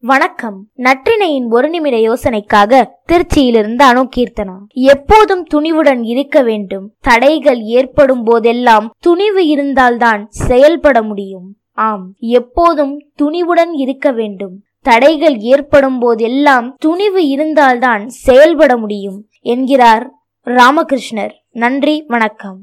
வணக்கம். நற்றினையின் ஒரு நிமிட யோசனைக்காக திருச்சியிலிருந்து அணுகீர்த்தனா எப்போதும் துணிவுடன் இருக்க வேண்டும். தடைகள் ஏற்படும் போதெல்லாம் துணிவு இருந்தால்தான் செயல்பட முடியும். ஆம் எப்போதும் துணிவுடன் இருக்க வேண்டும். தடைகள் ஏற்படும் போதெல்லாம் துணிவு இருந்தால்தான் செயல்பட முடியும் என்கிறார் ராமகிருஷ்ணர். நன்றி வணக்கம்.